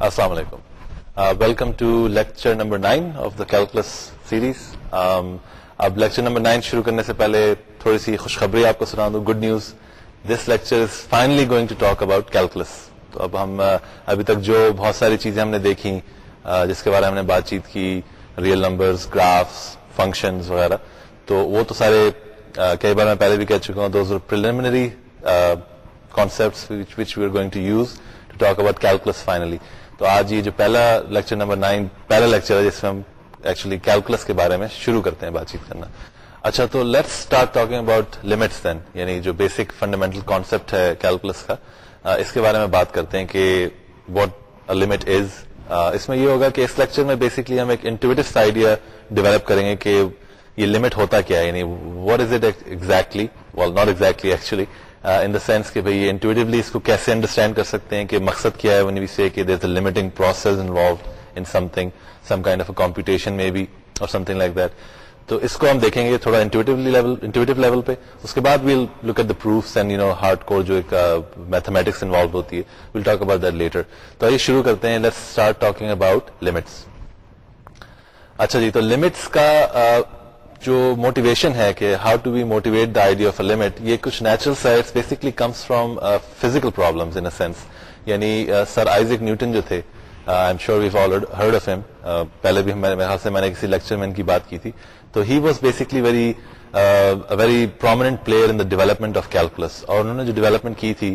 السلام علیکم welcome to lecture number nine of the calculus series اب لیکچر نمبر نائن شروع کرنے سے پہلے تھوڑی سی خوشخبری آپ کو سنا دوں good news this lecture is finally going to talk about calculus تو اب ہم ابھی تک جو بہت ساری چیزیں ہم نے دیکھی جس کے بارے میں ہم نے بات چیت کی ریئل نمبرز گرافس فنکشنز وغیرہ تو وہ تو سارے کئی بار میں پہلے بھی کہہ چکا ہوں those preliminary concept which we are going to use to talk about calculus finally تو آج یہ جو پہلا لیکچر نمبر نائن پہلا لیکچر ہے جس میں ہم ایکچولی کیلکولس کے بارے میں شروع کرتے ہیں بات چیت کرنا۔ اچھا تو let's start talking about limits then یعنی جو بیسک فنڈامنٹل کانسیپٹ ہے کیلکولس کا اس کے بارے میں بات کرتے ہیں کہ واٹ لمٹ از اس میں یہ ہوگا کہ اس لیکچر میں بیسکلی ہم ایک انٹویٹو آئیڈیا ڈیولپ کریں گے کہ یہ لمٹ ہوتا کیا ہے یعنی what is it exactly not exactly actually in the sense کہ بھائی انٹویٹولی اس کو کیسے انڈرسٹینڈ کر سکتے ہیں کہ مقصد کیا ہے ون وی سے کہ there is limiting process involved in something some kind of a competition میں بھی اور سم تھنگ لائک دیٹ تو اس کو ہم دیکھیں گے تھوڑا انٹویٹو لیول پہ۔ اس کے بعد we'll look at the proofs and you know hard core جو ایک میتھمیٹکس انوالو ہوتی ہے۔ We'll talk about that later تو آئیے شروع کرتے ہیں۔ Let start talking about limits اچھا جی تو لمٹس کا جو موٹیویشن ہے کہ how to be motivate the idea of a limit یہ کچھ natural science basically comes from physical problems in sense یعنی سر آئزک نیوٹن جو تھے I am sure we've heard of ہم پہلے بھی میرے خیال سے میں نے کسی لیکچر میں ان کی بات کی تھی. تو he was basically very very prominent player in the development of calculus اور انہوں نے جو ڈیولپمنٹ کی تھی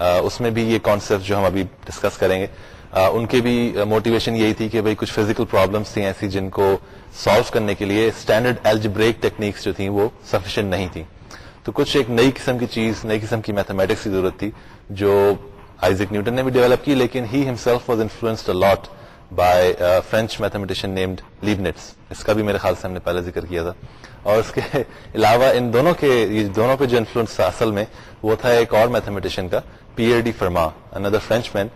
uh, اس میں بھی یہ کانسیپٹ جو ہم ابھی ڈسکس کریں گے ان کی بھی موٹیویشن یہی تھی کہ بھائی کچھ فزیکل پرابلمس تھیں ایسی جن کو سالو کرنے کے لیے اسٹینڈرڈ ایلج بریک ٹیکنیکس جو تھیں وہ سفیشینٹ نہیں تھیں۔ تو کچھ ایک نئی قسم کی چیز، نئی قسم کی میتھمیٹکس کی ضرورت تھی جو آئزک نیوٹن نے بھی ڈیولپ کی، لیکن he himself was influenced lot by French mathematician named Leibniz اس کا بھی میرے خیال سے ہم نے پہلے ذکر کیا تھا۔ اور اس کے علاوہ ان دونوں کے دونوں پہ جو انفلوئنس تھا اصل میں، وہ تھا ایک اور میتھمیٹیشین کا پی ایئر ڈی فرما اندر فرینچ مین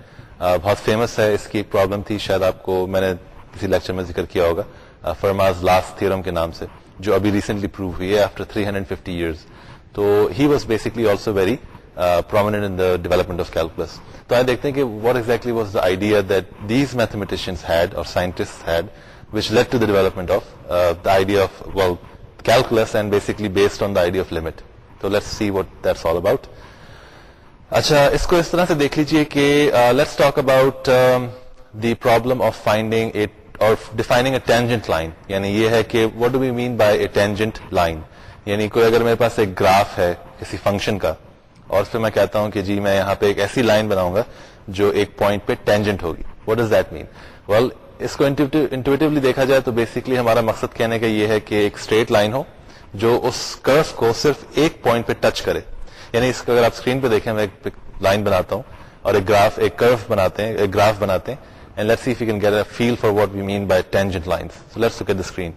بہت فیمس ہے، اس کی ایک پرابلم تھی، شاید آپ کو میں نے کسی لیکچر میں ذکر کیا ہوگا فرماز لاسٹ تھرم کے نام سے، جو ابھی ریسنٹلی پروو ہوئی ہے آفٹر 350 ایئرز تو he was basically also very prominent in the development of calculus تو آئے دیکھتے ہیں کہ what exactly was the idea that these mathematicians had اور scientist had which led to the development of the idea of calculus and basically based on the idea of limit تو let see what that's all about اچھا اس کو اس طرح سے دیکھ لیجیے کہ let's talk about the problem of finding it اور ڈیفائننگ اے ٹینجنٹ لائن یعنی یہ ہے کہ what do we mean by a tangent line یعنی کوئی اگر میرے پاس ایک گراف ہے کسی فنکشن کا، اور پھر میں کہتا ہوں کہ جی میں یہاں پہ ایک ایسی لائن بناؤں گا جو ایک پوائنٹ پہ ٹینجنٹ ہوگی. What does that mean well اس کو انٹویٹولی دیکھا جائے تو بیسکلی ہمارا مقصد کہنے کا یہ ہے کہ ایک اسٹریٹ لائن ہو جو اس کرف کو صرف ایک پوائنٹ پہ ٹچ کرے. یعنی اس کو اگر آپ اسکرین پہ دیکھیں، میں ایک لائن بناتا ہوں اور ایک گراف ایک کرف بناتے ہیں، ایک گراف بناتے ہیں and let see can get a feel for what we mean by tangent lines let's look at the screen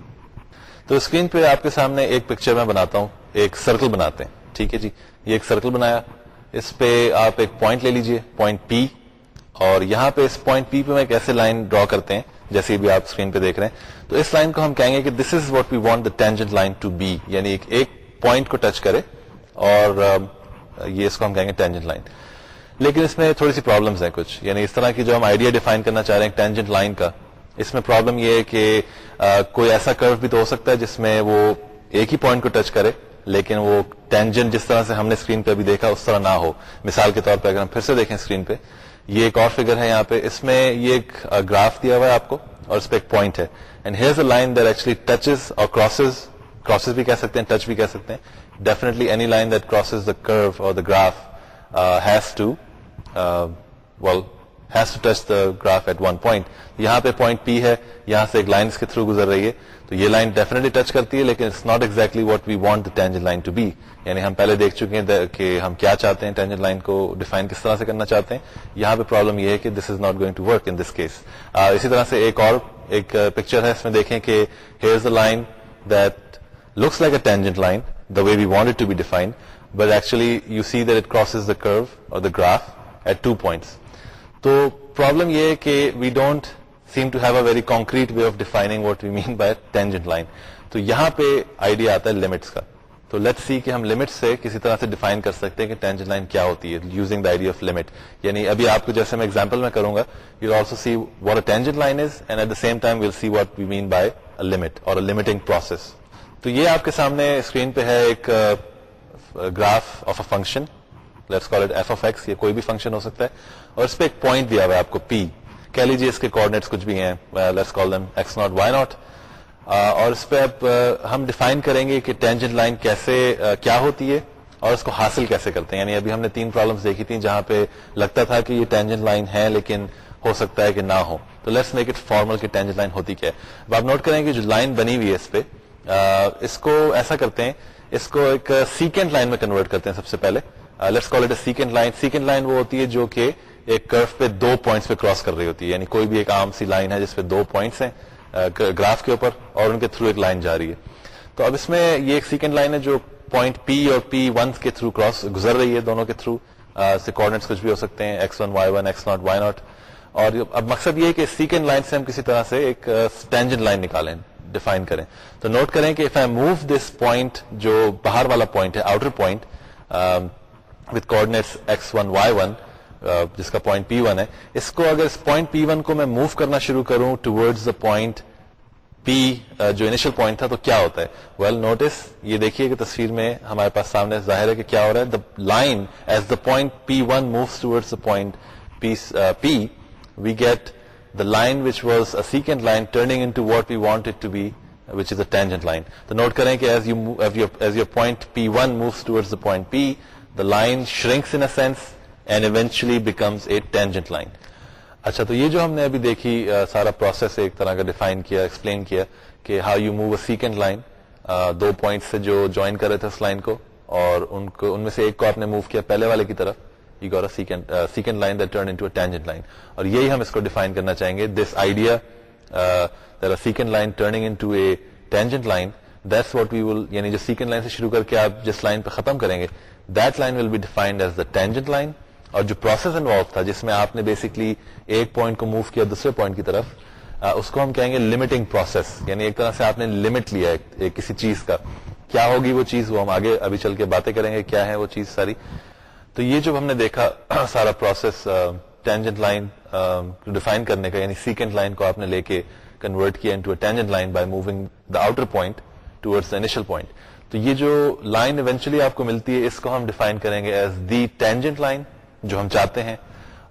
تو اسکرین پہ آپ کے سامنے ایک پکچر میں بناتا ہوں، ایک سرکل بناتے ہیں. ٹھیک ہے جی؟ یہ ایک سرکل بنایا۔ اس پہ آپ ایک پوائنٹ لے لیجیے پوائنٹ پی اور یہاں پہ اس پوائنٹ پی پہ میں کیسے لائن ڈرا کرتے ہیں، جیسے بھی آپ اسکرین پہ دیکھ رہے ہیں۔ تو اس لائن کو ہم کہیں گے کہ this is what we want the tangent line to be یعنی ایک پوائنٹ کو ٹچ کرے اور یہ اس کو ہم کہیں گے ٹینجنٹ لائن لیکن اس میں تھوڑی سی پرابلمس ہیں کچھ. یعنی اس طرح کی جو ہم آئیڈیا ڈیفائن کرنا چاہ رہے ہیں ٹینجنٹ لائن کا، اس میں پرابلم یہ ہے کہ کوئی ایسا کرو بھی تو ہو سکتا ہے جس میں وہ ایک ہی پوائنٹ کو ٹچ کرے، لیکن وہ ٹینجن جس طرح سے ہم نے اسکرین پہ ابھی دیکھا اس طرح نہ ہو. مثال کے طور پہ اگر ہم پھر سے دیکھیں اسکرین پہ، یہ ایک اور فگر ہے یہاں پہ. اس میں یہ ایک گراف دیا ہوا ہے آپ کو، اور اس پہ ایک پوائنٹ ہے. And here a line that actually touches اور کراسز کراسز بھی کہہ سکتے ہیں ٹچ بھی کہہ سکتے ہیں. Definitely any line that crosses the curve اور the graph has to well has to touch the graph at one point یہاں پہ پوائنٹ پی ہے، یہاں سے ایک لائن کے تھرو گزر رہی ہے۔ تو یہ لائن ڈیفینیٹلی ٹچ کرتی ہے، لیکن it's not exactly what we want tangent line to be یعنی ہم پہلے دیکھ چکے ہیں کہ ہم کیا چاہتے ہیں ٹینجن لائن کو ڈیفائن کس طرح سے کرنا چاہتے ہیں۔ یہاں پہ پرابلم یہ ہے کہ this is not going to work in this case اسی طرح سے ایک اور ایک پکچر ہے، اس میں دیکھیں کہ here the line that looks like a tangent line the way we want to be define but actually you see that it crosses the curve اور the graph at two points تو problem یہ ہے کہ we don't seem to have a very concrete way of defining what we mean by tangent line تو یہاں پہ idea آتا ہے لمٹس کا تو لیٹ سی کہ ہم لمٹ سے کسی طرح سے ڈیفائن کر سکتے ہیں کہ ٹینجن لائن کیا ہوتی ہے using the idea of limit یعنی ابھی آپ کو جیسے میں ایگزامپل میں کروں گا you also see what a tangent line is and at the same time will see what we mean by limit اور لمیٹنگ پروسیس تو یہ آپ کے سامنے اسکرین پہ ہے ایک graph of a function let's call it f of x یہ کوئی بھی فنکشن ہو سکتا ہے. اور اس پہ ایک پوائنٹ دیا ہوا ہے آپ کو پی کہہ لیجیے اس کے کوآڈینیٹس کچھ بھی ہیں. Let's call them x naught y naught اور اس پہ اب ہم ڈیفائن کریں گے کہ ٹینجن لائن کیسے کیا ہوتی ہے اور اس کو حاصل کیسے کرتے ہیں. یعنی ابھی ہم نے تین پرابلمس دیکھی تھی جہاں پہ لگتا تھا کہ یہ ٹینجن لائن ہے لیکن ہو سکتا ہے کہ نہ ہو تو لیٹس میک اٹ فارمل کہ ٹینجن لائن ہوتی کیا ہے. اب آپ نوٹ کریں کہ جو لائن بنی ہوئی ہے اس پہ اس کو ایسا کرتے ہیں، اس کو ایک سیکنڈ لائن میں کنورٹ کرتے ہیں سب سے پہلے۔ Let's call it a secant line secant line وہ ہوتی ہے جو کہ ایک کرو پہ دو پوائنٹس پہ کراس کر رہی ہوتی ہے یعنی کوئی بھی ایک عام سی لائن ہے جس پہ دو پوائنٹس ہیں گراف کے اوپر اور ان کے تھرو ایک لائن جا رہی ہے۔ تو اب اس میں یہ ایک سیکنڈ لائن ہے جو پوائنٹ پی اور پی ون کے تھرو کراس گزر رہی ہے دونوں کے تھرو سے کوڈنیٹس کچھ بھی ہو سکتے ہیں x one y one x naught y naught اور اب مقصد یہ ہے کہ سیکنڈ لائن سے ہم کسی طرح سے ایک ٹینجن لائن نکالیں۔ ڈیفائن کریں۔ تو نوٹ کریں کہ if I move this point جو باہر والا پوائنٹ ہے outer point with coordinates x one y one جس کا پوائنٹ پی ون ہے، اس کو اگر اس پوائنٹ پی ون کو میں موو کرنا شروع کروں ٹوڈز دا پوائنٹ پی جو انیشل پوائنٹ تھا، تو کیا ہوتا ہے؟ ویل نوٹس یہ دیکھیے کہ تصویر میں ہمارے پاس سامنے ظاہر ہے کہ کیا ہو رہا ہے۔ The line as the point P one moves towards the point P we get the line which was a secant line turning in to what we want to be which is a tangent line تو note کریں کہ as you as your point P one moves towards the point P the line shrinks in sense and eventually becomes a tangent line اچھا تو یہ جو ہم نے ابھی دیکھی سارا پروسیس ایک طرح کا ڈیفائن کیا ایکسپلین کیا کہ how you move a secant line do point سے جو جوائن کر رہے تھے اس لائن کو اور ان کو، ان میں سے ایک کو آپ نے موو کیا پہلے والے کی طرف۔ You got secant line that turn into tangent line اور یہی ہم اس کو ڈیفائن کرنا چاہیں گے. This idea secant line turning into a tangent line that's what we will یعنی جو سیکنڈ لائن سے شروع کر کے آپ جس لائن پہ ختم کریں گے that line will be defined as the tangent line اور جو پروسیس انوالو تھا، جس میں آپ نے بیسکلی ایک پوائنٹ کو موو کیا دوسرے پوائنٹ کی طرف uh, اس کو ہم کہیں گے لمیٹنگ پروسیس یعنی ایک طرح سے آپ نے لمٹ لیا ہے کسی چیز کا. کیا ہوگی وہ چیز وہ ہم آگے ابھی چل کے باتیں کریں گے. کیا ہے وہ چیز ساری؟ تو یہ جو ہم نے دیکھا سارا پروسیس ٹینجنٹ لائن ڈیفائن کرنے کا یعنی سیکنڈ لائن کو آپ نے لے کے کنورٹ کیا into tangent line by moving the outer point towards initial point تو یہ جو لائن ایونچولی آپ کو ملتی ہے، اس کو ہم ڈیفائن کریں گے ایز دی ٹینجنٹ لائن جو ہم چاہتے ہیں.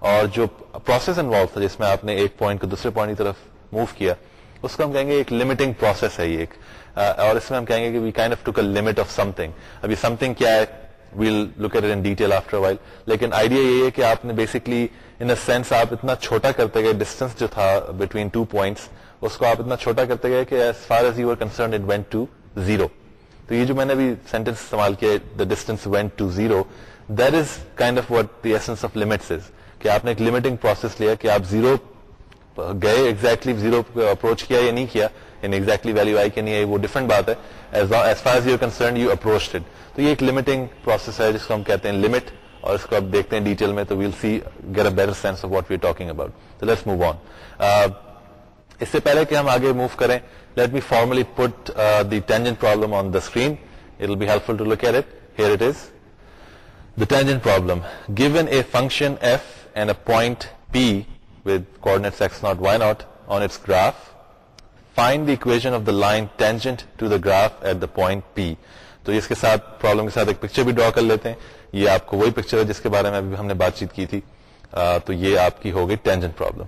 اور جو پروسیس انوالو تھا، جس میں آپ نے ایک پوائنٹ کو دوسرے پوائنٹ کی طرف موو کیا، اس کو ہم کہیں گے ایک لمیٹنگ پروسیس ہے یہ ایک. Uh, اور اس میں ہم کہیں گے کہ we kind of to limit of something ابھی سم تھنگ کیا ہے؟ We'll look at in detail after while لیکن آئیڈیا یہ ہے کہ آپ نے بیسکلی ان اے سینس آپ اتنا چھوٹا کرتے گئے ڈسٹینس جو تھا بٹوین ٹو پوائنٹس اس کو آپ اتنا چھوٹا کرتے گئے کہ as far as you are concern it went to zero تو یہ جو میں نے ابھی سینٹینس استعمال کیا the distance went to zero that is kind of what the essence of limits is کہ آپ نے ایک لمیٹنگ پروسیس لیا کہ آپ زیرو گئے ایگزیکٹلی زیرو اپروچ کیا یا نہیں کیا یعنی ایگزیکٹلی ویلو آئی کہ نہیں آئی وہ ڈفرنٹ بات ہے. As far as you concern you approach تو یہ ایک لمیٹنگ پروسیس ہے جس کو ہم کہتے ہیں لمٹ اور اس کو آپ دیکھتے ہیں ڈیٹیل میں تو we'll see get a better sense of what we talking about تو لیٹس موو آن اس سے پہلے کہ ہم آگے موو کریں let me formally put the tangent problem on the screen it will be helpful to look at it here it is The tangent problem. Given a function f and a point p with coordinates x0, y0 on its graph, find the equation of the line tangent to the graph at the point p. تو اس کے ساتھ problem کے ساتھ ایک picture بھی ڈرا کر لیتے ہیں. یہ آپ کو وہی پکچر ہے جس کے بارے میں ابھی ہم نے بات چیت کی تھی. uh, تو یہ آپ کی ہو گئی ٹینجنٹ پرابلم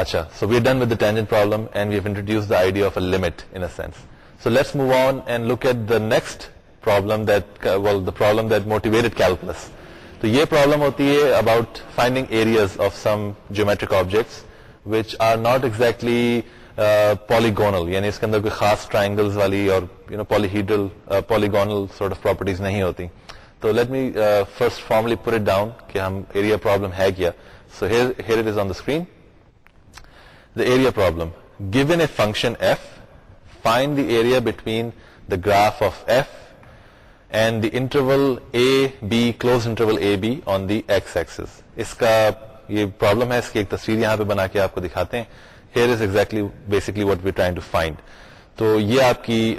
اچھا so we done with tangent problem and we introduce the idea of a limit in sense so let's move on and look at the next problem problem that motivated calculus تو یہ problem ہوتی ہے about finding areas of some geometric objects which are not exactly polygonal یعنی اس کے اندر کوئی خاص ٹرائنگلز والی اور you know polyhedral polygonal sort of properties نہیں ہوتی۔ تو let me first formally put it down کہ ہم ایریا پرابلم ہے کیا۔ So here it is on the screen the area problem given a function f find the area between the graph of f and the interval a b closed interval a b on the x axis اس کا یہ problem ہے، اس کی ایک تصویر یہاں پہ بنا کے آپ کو دکھاتے ہیں۔ Here is exactly basically what we trying to find تو یہ آپ کی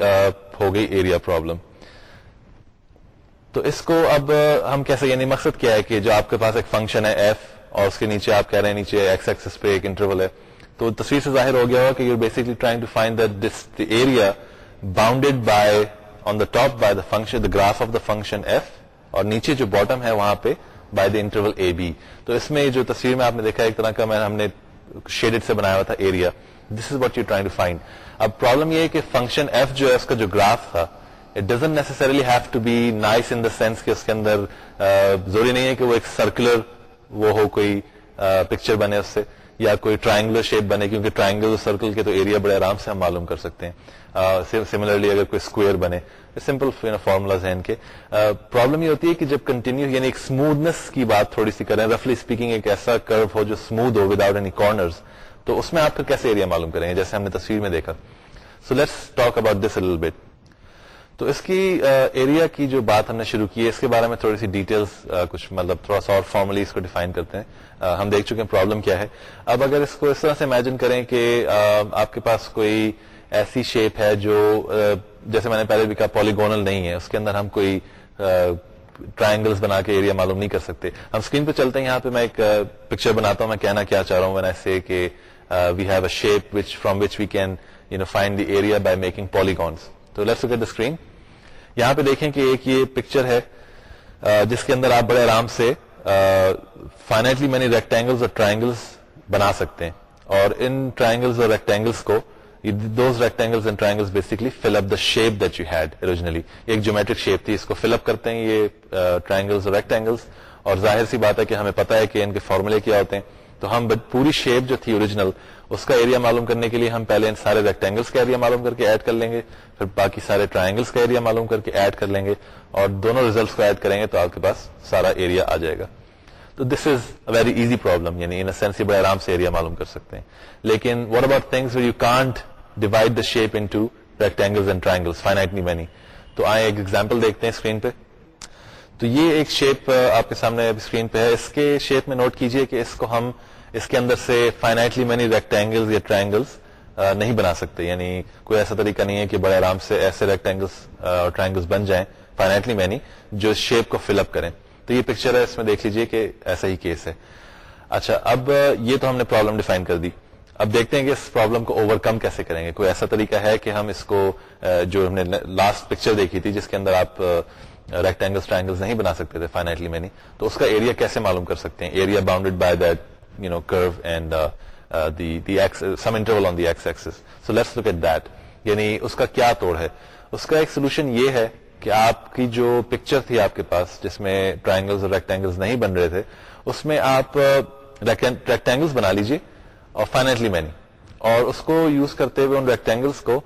ہو گئی ایریا پرابلم تو اس کو اب ہم کیسے یعنی مقصد کیا ہے کہ جو آپ کے پاس ایک فنکشن ہے ایف اور اس کے نیچے آپ کہہ رہے ہیں نیچے ایکس ایکسس پہ ایک انٹرول ہے، تو تصویر سے ظاہر ہو گیا ہوا کہ you basically trying to find this area bounded by on the top by the function the graph of the function f اور نیچے جو باٹم ہے وہاں پہ by the interval a b تو اس میں جو تصویر میں آپ نے دیکھا ایک طرح کا میں، ہم نے شیڈڈ سے بنایا ہوا تھا area this is what you trying to find اب پرابلم یہ ہے کہ فنکشن ایف جو ہے اس کا جو گراف تھا it doesn't necessarily have to be nice in the sense کہ اس کے اندر ضروری نہیں ہے کہ وہ ایک سرکولر وہ ہو، کوئی پکچر بنے اس سے. یا کوئی ٹرائنگولر شیپ بنے، کیونکہ ٹرائنگل سرکل کے تو ایریا بڑے آرام سے ہم معلوم کر سکتے ہیں۔ سملرلی اگر کوئی اسکوئر بنے سمپل فارمولاز ہیں ان کے۔ پرابلم یہ ہوتی ہے کہ جب کنٹینیو یعنی ایک اسموتھنس کی بات تھوڑی سی کریں رفلی اسپیکنگ ایک ایسا کرو ہو جو اسموتھ ہو وداؤٹ اینی کارنرز تو اس میں آپ پھر کیسے ایریا معلوم کریں گے؟ جیسے ہم نے تصویر میں دیکھا۔ So let's talk about this bit تو اس کی ایریا کی جو بات ہم نے شروع کی ہے، اس کے بارے میں تھوڑی سی ڈیٹیلز کچھ مطلب تھوڑا سا اور فارملی اس کو ڈیفائن کرتے ہیں۔ ہم دیکھ چکے ہیں پرابلم کیا ہے۔ اب اگر اس کو اس طرح سے امیجن کریں کہ آپ کے پاس کوئی ایسی شیپ ہے جو جیسے میں نے پہلے بھی کہا پالیگونل نہیں ہے، اس کے اندر ہم کوئی ٹرائنگلس بنا کے ایریا معلوم نہیں کر سکتے۔ ہم اسکرین پہ چلتے ہیں، یہاں پہ میں ایک پکچر بناتا ہوں، میں کہنا کیا چاہ رہا ہوں ایسے کہ we have a shape which from which we can you know find the area by making polygons تو لیٹس دا اسکرین یہاں پہ دیکھیں کہ ایک یہ پکچر ہے جس کے اندر آپ بڑے آرام سے فائنٹلی مینی ریکٹینگلس اور ٹرائنگلس بنا سکتے ہیں۔ اور ان ٹرائنگلس اور ریکٹینگلس کو those rectangles and triangles basically fill up the shape that you had originally ایک جومیٹرک شیپ تھی، اس کو فل اپ کرتے ہیں یہ ٹرائنگلس اور ریکٹینگلس اور ظاہر سی بات ہے کہ ہمیں پتا ہے کہ ان کے فارمولے کیا ہوتے ہیں۔ تو ہم پوری شیپ جو تھی اوریجنل اس کا ایریا معلوم کرنے کے لیے ہم پہلے ان سارے ریکٹینگلس کا ایریا معلوم کر کے ایڈ کر لیں گے، پھر باقی سارے ٹرائنگلس کا ایریا معلوم کر کے ایڈ کر لیں گے اور دونوں ریزلٹس کو ایڈ کریں گے تو آپ کے پاس سارا ایریا آ جائے گا۔ تو this is very easy problem یعنی ان سینس بڑے آرام سے ایریا معلوم کر سکتے ہیں۔ لیکن what about things you can't divide the shape into rectangles and triangles finitely many تو آئے ایک ایگزامپل دیکھتے ہیں اسکرین پہ۔ تو یہ ایک شیپ آپ کے سامنے اسکرین پہ ہے۔ اس کے شیپ میں نوٹ کیجیے کہ اس کو ہم اس کے اندر سے فائنائٹلی مینی ریکٹینگلس یا ٹرائنگلس نہیں بنا سکتے۔ یعنی کوئی ایسا طریقہ نہیں ہے کہ بڑے آرام سے ایسے ریکٹینگلس اور ٹرائنگلس بن جائیں۔ فائنائٹلی مینی جو شیپ کو فل اپ کریں۔ تو یہ پکچر ہے، اس میں دیکھ لیجیے کہ ایسا ہی کیس ہے۔ اچھا اب یہ تو ہم نے پرابلم ڈیفائن کر دی۔ اب دیکھتے ہیں کہ اس پرابلم کو اوور کم کیسے کریں گے۔ کوئی ایسا طریقہ ہے کہ ہم اس کو جو ہم نے لاسٹ پکچر دیکھی تھی، جس کے اندر آپ ریکٹینگلس ٹرائنگلس نہیں بنا سکتے تھے فائنائٹلی مینی تو اس کا ایریا کیسے معلوم کر سکتے ہیں؟ Area bounded by that you know curve and uh, uh, the the x some interval on the x axis so let's look at that. یعنی اس کا کیا توڑ ہے اس کا ایک سولوشن یہ ہے کہ آپ کی جو پکچر تھی آپ کے پاس جس میں ٹرائنگلز اور ریکٹینگلز نہیں بن رہے تھے اس میں آپ ریکٹینگلس بنا لیجیے اور فائنٹلی مینی اور اس کو یوز کرتے ہوئے ان ریکٹینگلس کو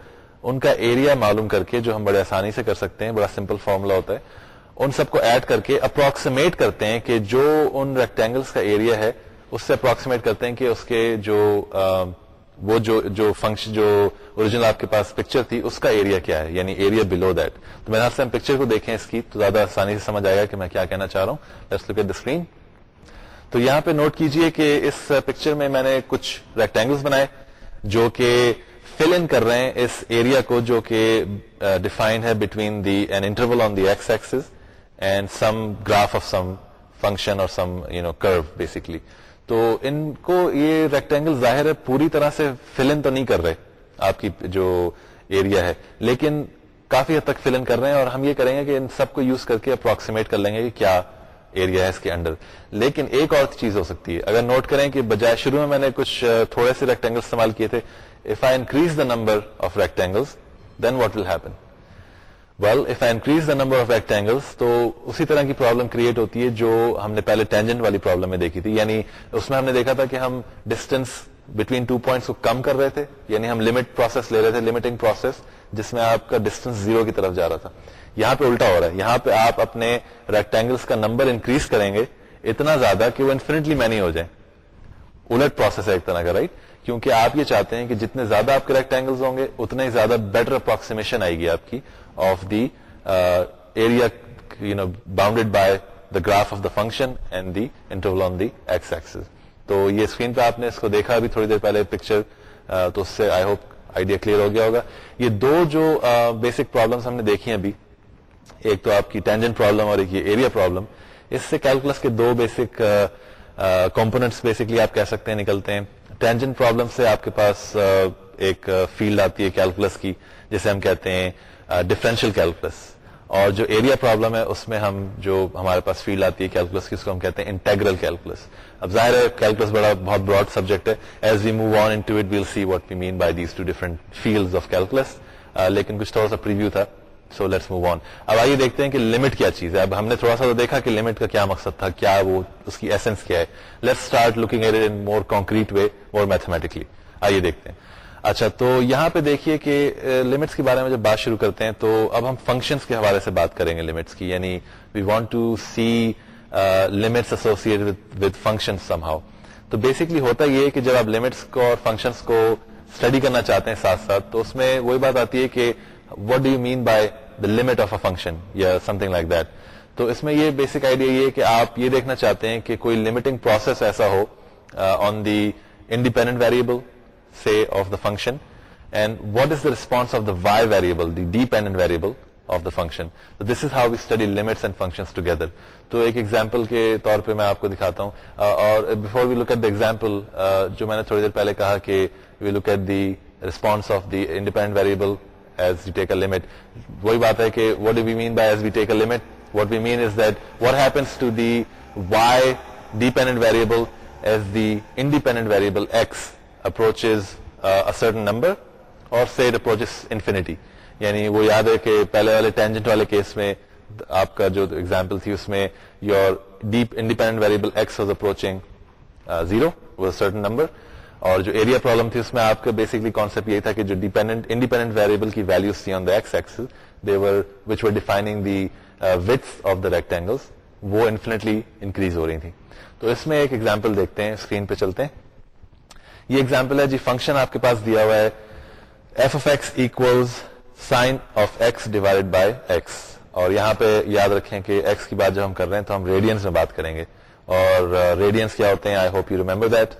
ان کا ایریا معلوم کر کے جو ہم بڑے آسانی سے کر سکتے ہیں بڑا سمپل فارمولا ہوتا ہے ان سب کو ایڈ کر کے اپروکسیمیٹ کرتے ہیں کہ جو ان ریکٹینگلس کا ایریا ہے اس سے اپروکسیمیٹ کرتے ہیں کہ اس کے جو وہ جو جو فنکشن جو اوریجنل آپ کے پاس پکچر تھی، اس کا ایریا کیا ہے؟ یعنی ایریا بلو دیٹ تو میرے سے ہم پکچر کو دیکھیں اس کی، تو زیادہ آسانی سے سمجھ آئے گا کہ میں کیا کہنا چاہ رہا ہوں. Let's look at the screen تو یہاں پہ نوٹ کیجیے کہ اس پکچر میں میں نے کچھ ریکٹینگلس بنائے جو کہ فل ان کر رہے ہیں اس ایریا کو جو کہ ڈیفائنڈ ہے between the an interval on the x axes and some graph of some function اور some you know curve basically تو ان کو یہ ریکٹینگل ظاہر ہے پوری طرح سے فل ان تو نہیں کر رہے آپ کی جو ایریا ہے، لیکن کافی حد تک فل ان کر رہے ہیں اور ہم یہ کریں گے کہ ان سب کو یوز کر کے اپروکسیمیٹ کر لیں گے کہ کیا ایریا ہے اس کے انڈر لیکن ایک اور چیز ہو سکتی ہے۔ اگر نوٹ کریں کہ بجائے شروع میں میں نے کچھ تھوڑے سے ریکٹینگل استعمال کیے تھے if I increase the number of rectangles then what will happen well if I increase the number of rectangles تو اسی طرح کی پرابلم کریٹ ہوتی ہے جو ہم نے پہلے ٹینجنٹ والی پرابلم میں دیکھی تھی. یعنی اس میں ہم نے دیکھا تھا کہ ہم ڈسٹینس بٹوین ٹو پوائنٹس کو کم کر رہے تھے. یعنی ہم لمٹ پروسیس لے رہے تھے لمیٹنگ پروسیس جس میں آپ کا ڈسٹینس زیرو کی طرف جا رہا تھا. یہاں پہ الٹا ہو رہا ہے. یہاں پہ آپ اپنے ریکٹینگلس کا نمبر انکریز کریں گے اتنا زیادہ کہ وہ انفینٹلی مینی ہو جائیں. الٹ پروسیس ہے ایک طرح کا رائٹ کیونکہ آپ یہ چاہتے ہیں کہ جتنے زیادہ آپ کے ریکٹینگلس ہوں گے، اتنے ہی زیادہ بیٹر اپروکسیمیشن آئے گی آپ کی. Of the area you know bounded by the graph of the function and the interval on the x axes تو یہ اسکرین پہ آپ نے اس کو دیکھا ابھی تھوڑی دیر پہلے پکچر uh, تو اس سے آئی ہوپ آئیڈیا کلیئر ہو گیا ہوگا. یہ دو جو uh, بیسک پرابلمس ہم نے دیکھی ابھی، ایک تو آپ کی ٹینجنٹ پرابلم اور ایک یہ ایریا پرابلم اس سے کیلکولس کے دو بیسک کمپونیٹس بیسکلی آپ کہہ سکتے ہیں، نکلتے ہیں. ٹینجنٹ پرابلم سے آپ کے پاس uh, ایک فیلڈ آتی ہے کیلکولس کی، جسے ہم کہتے ہیں Uh, ڈفرینشیل کیلکولس اور جو ایریا پرابلم ہے، اس میں ہم جو ہمارے پاس فیلڈ آتی ہے کیلکولس کی اس کو ہم کہتے ہیں؟ انٹیگرل کیلکولس اب ظاہر ہے کیلکولس بڑا بہت براڈ سبجیکٹ ہے. As we move on to it we'll see what we mean by these two different field of calculus لیکن کچھ تھوڑا سا پریویو تھا. سو لیٹس موو آن اب آئیے دیکھتے ہیں کہ لمٹ کیا چیز ہے. اب ہم نے تھوڑا سا تو دیکھا کہ لمٹ کا کیا مقصد تھا، کیا وہ اس کی ایسنس کیا ہے. Let start looking at in more concrete way more mathematically آئیے دیکھتے ہیں. اچھا تو یہاں پہ دیکھیے کہ لمٹس کے بارے میں جب بات شروع کرتے ہیں، تو اب ہم فنکشنس کے حوالے سے بات کریں گے لمٹس کی یعنی we want to see limits associated with function some how تو بیسکلی ہوتا یہ کہ جب آپ لمٹس کو اور فنکشنس کو اسٹڈی کرنا چاہتے ہیں ساتھ ساتھ، تو اس میں وہی بات آتی ہے کہ what do you mean by the limit of a function یا سم تھنگ لائک دیٹ تو اس میں یہ بیسک آئیڈیا یہ کہ آپ یہ دیکھنا چاہتے ہیں کہ کوئی لمیٹنگ پروسیس ایسا ہو on the independent variable say of the function and what is the response of the y variable the dependent variable of the function. So this is how we study limits and functions together. تو ایک example کے طور پہ میں آپ کو دکھاتا ہوں. اور before we look at the example جو میں نے تھوڑی دیر پہلے کہا کہ we look at the response of the independent variable as you take a limit وہی بات ہے کہ what do we mean by as we take a limit what we mean is that what happens to the y dependent variable as the independent variable x approaches certain number اور set approaches infinity یعنی وہ یاد ہے کہ پہلے والے tangent والے case میں آپ کا جو ایگزامپل تھی اس میں your dep independent variable x was approaching zero وہ سرٹن نمبر اور جو ایریا پرابلم تھی اس میں آپ کا بیسکلی کانسپٹ یہ تھا کہ جو ڈیپینڈنٹ انڈیپینڈنٹ ویریبل کی ویلوز تھی on the X X they were which were defining the width of the rectangles وہ انفینٹلی انکریز ہو رہی تھی تو اس میں ایک ایگزامپل دیکھتے ہیں اسکرین پہ چلتے ہیں یہ ایگزامپل ہے جی فنکشن آپ کے پاس دیا ہوا ہے. F of x equals sine of x divide by x اور یہاں پہ یاد رکھیں کہ ایکس کی بات جب ہم کر رہے ہیں تو ہم ریڈینس میں بات کریں گے. اور ریڈینس کیا ہوتے ہیں؟ I hope you remember that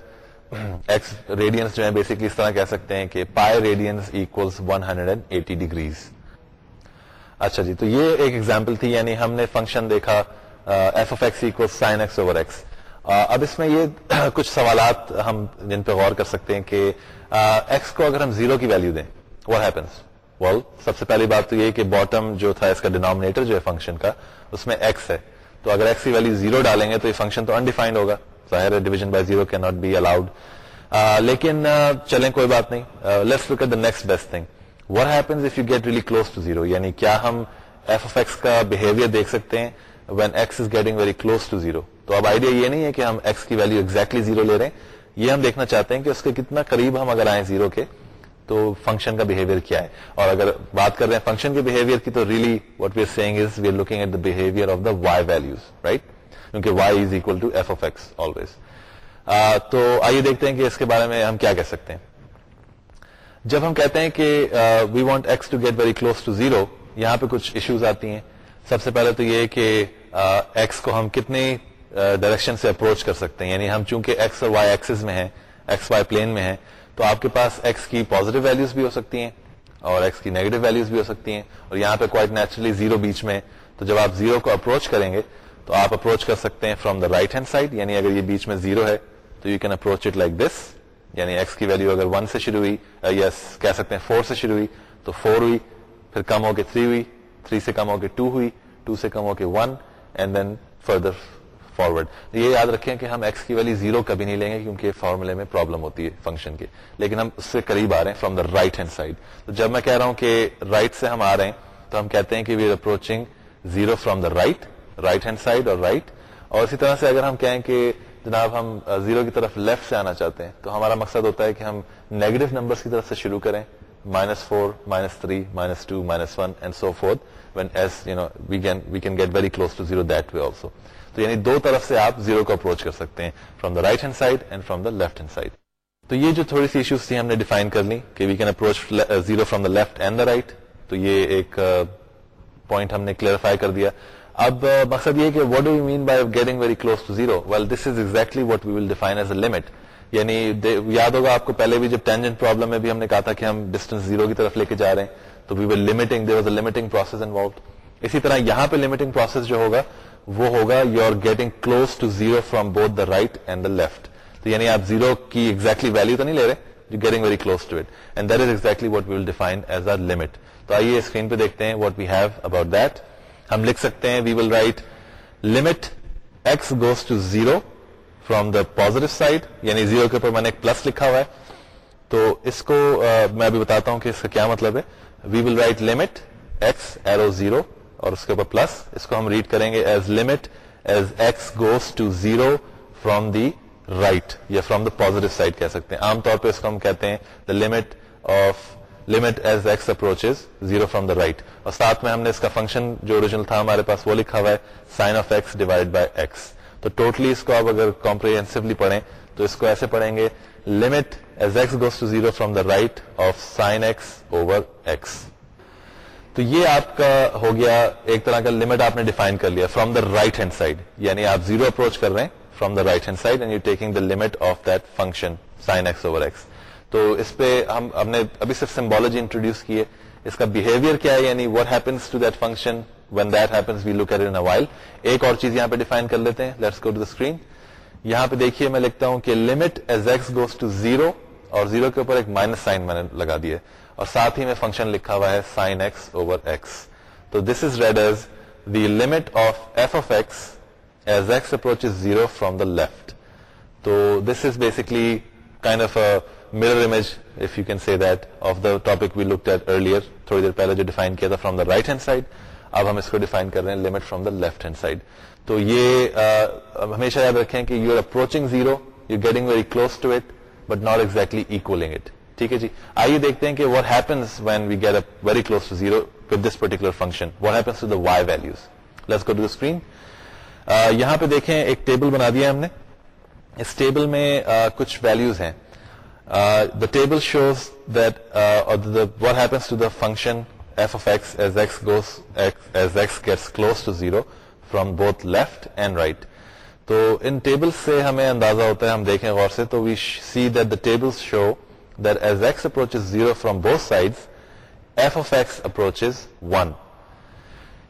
x radians جو ہے بیسکلی اس طرح کہہ سکتے ہیں کہ pi radians equals one hundred and eighty degrees اچھا جی تو یہ ایک ایگزامپل تھی. یعنی ہم نے فنکشن دیکھا f of x equal sine x over x اب اس میں یہ کچھ سوالات ہم جن پہ غور کر سکتے ہیں کہ ایکس کو اگر ہم زیرو کی ویلو دیں وٹ ہیپنس ویل سب سے پہلی بات تو یہ کہ باٹم جو تھا اس کا ڈینامنیٹر جو ہے فنکشن کا، اس میں ایکس ہے۔ تو اگر ایکس کی ویلو زیرو ڈالیں گے تو یہ فنکشن تو انڈیفائنڈ ہوگا۔ ظاہر ہے ڈیویژن بائی زیرو کی ناٹ بی الاؤڈ لیکن چلیں، کوئی بات نہیں۔ Let's look at the next best thing what happens if you get really close to zero یعنی کیا ہم ایف اف ایکس کا بہیویئر دیکھ سکتے ہیں when x is getting very close to zero تو اب آئیڈیا یہ نہیں ہے کہ ہم ایکس کی ویلو ایگزیکٹلی زیرو لے رہے ہیں. یہ ہم دیکھنا چاہتے ہیں کہ اس کے کتنا قریب ہم اگر آئیں زیرو کے، تو فنکشن کا بہیویئر کیا ہے؟ اور اگر بات کر رہے ہیں فنکشن کے بہیویئر کی، تو really what we are seeing is we are looking at the behaviour of the y values right کیونکہ y is equal to f of x always تو آئیے دیکھتے ہیں کہ اس کے بارے میں ہم کیا کہہ سکتے ہیں۔ جب ہم کہتے ہیں کہ we want x to get very close to zero یہاں پہ کچھ ایشوز آتی ہیں۔ سب سے پہلے تو یہ کہ ایکس کو ہم کتنی ڈائریکشن سے اپروچ کر سکتے ہیں. یعنی ہم چونکہ ایکس اور وائی ایکسز میں ہیں ایکس وائی پلین میں ہیں، تو آپ کے پاس ایکس کی پوزیٹو ویلوز بھی ہو سکتی ہیں اور ایکس کی نیگیٹو ویلوز بھی ہو سکتی ہیں. اور یہاں پہ کوائٹ نیچرلی زیرو بیچ میں، تو جب آپ زیرو کو اپروچ کریں گے، تو آپ اپروچ کر سکتے ہیں from the right hand side یعنی اگر یہ بیچ میں زیرو ہے، تو you can approach it like this یعنی ایکس کی ویلو اگر ون سے شروع ہوئی یس کہہ سکتے ہیں فور سے شروع ہوئی، تو فور ہوئی، پھر کم ہو کے تھری ہوئی تھری سے کم ہو کے ٹو ہوئی ٹو سے کم ہو کے one and then further forward یہ یاد رکھیں کہ ہم ایکس کی ویلی زیرو کبھی نہیں لیں گے کیونکہ فارمولے میں پرابلم ہوتی ہے فنکشن کی. لیکن ہم اس سے قریب آ رہے ہیں from the right hand side تو جب میں کہہ رہا ہوں کہ رائٹ right سے ہم آ رہے ہیں، تو ہم کہتے ہیں کہ we are approaching zero from the right right hand side اور رائٹ right. اور اسی طرح سے اگر ہم کہیں کہ جناب ہم زیرو کی طرف لیفٹ سے آنا چاہتے ہیں، تو ہمارا مقصد ہوتا ہے کہ ہم نیگیٹو نمبر کی طرف سے شروع کریں minus four minus three minus two minus one and so forth when as you know we can we can get very close to zero that way also تو یعنی دو طرف سے آپ زیرو کو اپروچ کر سکتے ہیں from the right hand side and from the left hand side تو یہ جو تھوڑی سی ایشوز تھی ہم نے ڈیفائن کر لی کہ we can approach zero from the left and the right تو یہ ایک پوائنٹ uh, ہم نے کلیئرفائی کر دیا۔ اب uh, مقصد یہ کہ what do you mean by getting very close to zero well this is exactly what we will define as a limit یعنی یاد ہوگا آپ کو پہلے بھی جب ٹینجنٹ پرابلم میں بھی ہم نے کہا تھا کہ ہم ڈسٹینس زیرو کی طرف لے کے جا رہے ہیں تو we will limiting there was a limiting process involved اسی طرح یہاں پہ لمیٹنگ پروسیس جو ہوگا وہ ہوگا you are getting close to zero from both the right and the left تو یعنی آپ زیرو کی ایگزیکٹلی ویلو تو نہیں لے رہے you getting very close to it and that is exactly what we'll define as our limit تو آئیے اسکرین پہ دیکھتے ہیں what we have about that ہم لکھ سکتے ہیں we will write limit x goes to zero from the positive side یعنی زیرو کے اوپر میں نے ایک پلس لکھا ہوا ہے. تو اس کو میں ابھی بتاتا ہوں کہ اس کا کیا مطلب ہے. We will write limit x arrow zero اور اس کے اوپر پلس اس کو ہم ریڈ کریں گے as limit as x goes to zero from the right یا فرام دا پوزیٹو سائڈ کہہ سکتے ہیں. عام طور پہ اس کو ہم کہتے ہیں the limit of limit as x approach zero from the right اور ساتھ میں ہم نے اس کا فنکشن جو اوریجنل تھا ہمارے پاس وہ لکھا ہوا ہے sine of x divide by x تو ٹوٹلی اس کو آپ اگر کمپریہنسولی پڑھیں، تو اس کو ایسے پڑھیں گے limit as x goes to zero from the right of sine x over x تو یہ آپ کا ہو گیا ایک طرح کا لمٹ آپ نے ڈیفائن کر لیا from the right hand side یعنی آپ زیرو اپروچ کر رہے ہیں from the right hand side and you taking the limit of that function sine x over x تو اس پہ ہم ہم نے ابھی صرف سمبولوجی انٹروڈیوس کی ہے. اس کا بہیویئر کیا ہے؟ یعنی what happens to that function when that happens we look in while ایک اور چیز یہاں پہ ڈیفائن کر لیتے ہیں. Let's go to the screen یہاں پہ دیکھیے میں لکھتا ہوں کہ limit as x goes to zero اور زیرو کے اوپر ایک مائنس سائن میں نے لگا دیا اور ساتھ ہی میں فنکشن لکھا ہوا ہے سائن ایکس اوور ایکس تو this is read as the limit of f of x as x approach zero from the left تو this is basically kind of mirror image if you can say that of the topic we looked at earlier. تھوڑی دیر پہلے جو define کیا تھا from the right hand side اب ہم اس کو ڈیفائن کر رہے ہیں limit from the left hand side تو یہ ہمیشہ یاد رکھیں کہ you are approaching zero you getting very close to it but not exactly equalling it ٹھیک ہے جی؟ آئیے دیکھتے ہیں کہ what happens when we get up very close to zero with this particular function what happens to the y values let's go to the screen یہاں پہ دیکھیں، ایک ٹیبل بنا دیا ہم نے۔ اس ٹیبل میں کچھ ویلوز ہیں۔ The table shows that what happens to the function f of x as x goes as x gets close to zero from both left and right تو ان ٹیبل سے ہمیں اندازہ ہوتا ہے، ہم دیکھیں غور سے، تو we see that the table show that as x approach zero from both side f of x approach one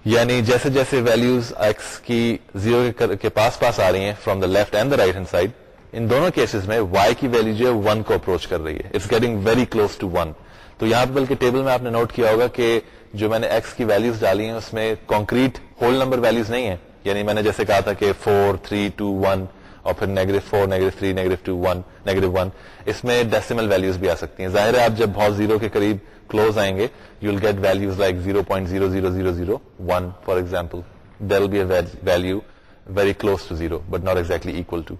یعنی جیسے جیسے ویلوز ایکس کی زیرو کے پاس پاس آ رہی ہیں from the left and the right hand side ان دونوں کیسز میں وائی کی ویلو جو ہے ون کو اپروچ کر رہی ہے. It's getting very close to one تو یہاں پہ بلکہ ٹیبل میں آپ نے نوٹ کیا ہوگا کہ جو میں نے ایکس کی ویلوز ڈالی ہیں، اس میں کانکریٹ ہول نمبر ویلوز نہیں ہے یعنی میں نے جیسے کہا تھا کہ فور تھری ٹو ون اور پھر negative four negative three negative two one negative one اس میں ڈیسیمل ویلوز بھی آ سکتی ہیں۔ ظاہر ہے آپ جب بہت زیرو کے قریب کلوز آئیں گے you will get values like zero point zero zero zero zero one for example there will be a value very close to zero but not exactly equal to